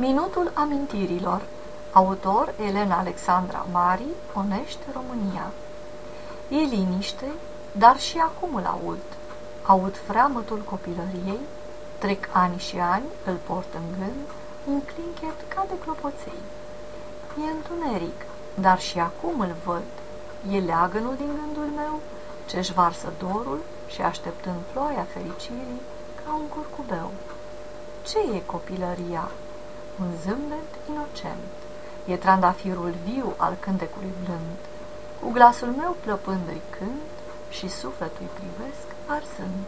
Minutul amintirilor Autor Elena Alexandra Mari, Onești, România E liniște, dar și acum îl aud. Aud freamătul copilăriei, trec ani și ani, îl port în gând, un clinchet ca de clopoței. E întuneric, dar și acum îl văd. E leagănul din gândul meu, ce-și varsă dorul și așteptând ploaia fericirii ca un curcubeu. Ce e copilăria? Un zâmbet inocent. E trandafirul viu al cântecului blând. Cu glasul meu plăpând îi cânt și sufletul privesc arsând.